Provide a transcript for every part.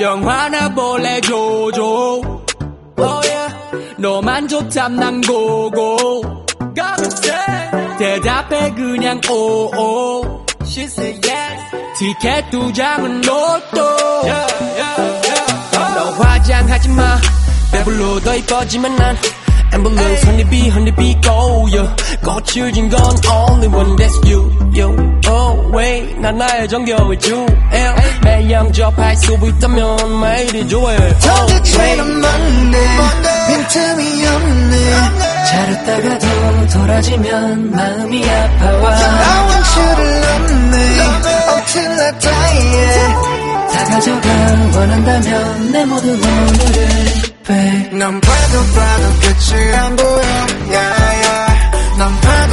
영화나 볼래 조조 oh yeah. 너만 좋담 난 고고 대답해 그냥 오오 She said yes 티켓 두 장은 로또 yeah, yeah, yeah. 너 화장하지 마 배불러 더 이뻐지만 난 앰뷸런스 honeybee honeybee go yeah. 꽃을 진건 only one that's you you oh wait 난 나의 정겨울 주. 매일 영접할 수 있다면 매일이 좋아해 도대체는 뭔데 빈틈이 없네 자르다가도 돌아지면 마음이 아파와 I want you를 넣네. Until I die 다 가져가 원한다면 내 모든 오늘을 babe 넌 봐도 봐도 끝이 안 보여. yeah, yeah. 넌 봐도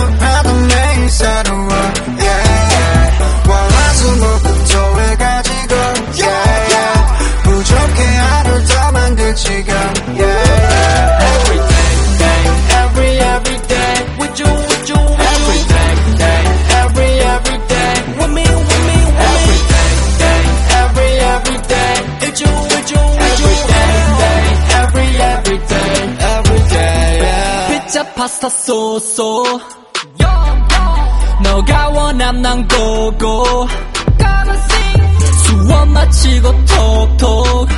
파스타, 소소. 너가 원함 난 고고. 수업 마치고 톡톡.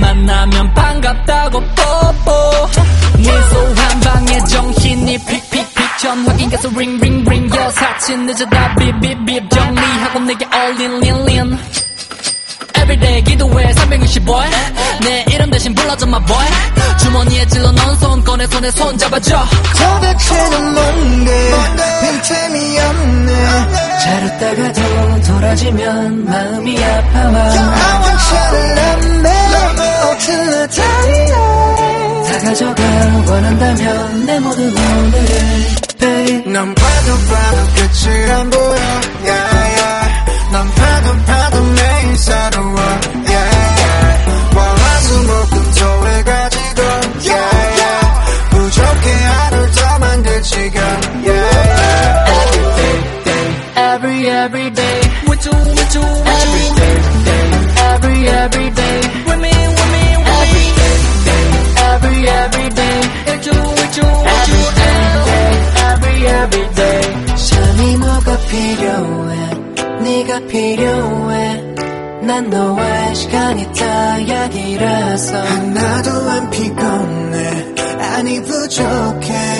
만나면 반갑다고 뽀뽀 미소 한 방에 정신이 픽픽픽 전화기 가서 링링링 여사친 늦어다 빕빕빕 정리하고 내게 얼린 린린 Everyday 기도해 365일 불러줘 my boy. 주머니에 찔러 넣은 손 꺼내 손에 손 잡아줘. 도대체는 뭔데? 빈틈이 없네. 자르다가도 돌아지면 마음이 아파와. I want you를 넣네 Until I die 다 가져가 원한다면 내 모든 오늘을 babe 넌 봐도 봐도 끝이 안 보여. Yeah, yeah. 넌 봐도 봐도 매일 새로 every every day, with you, with you, every day, every every day, with me, with me, with me, every every day, with you, with you, with you, every every day. 잠이 뭐가 필요해 네가 필요해 난 너와의 시간이 다약이라서 하나도 안 피곤해 아니 부족해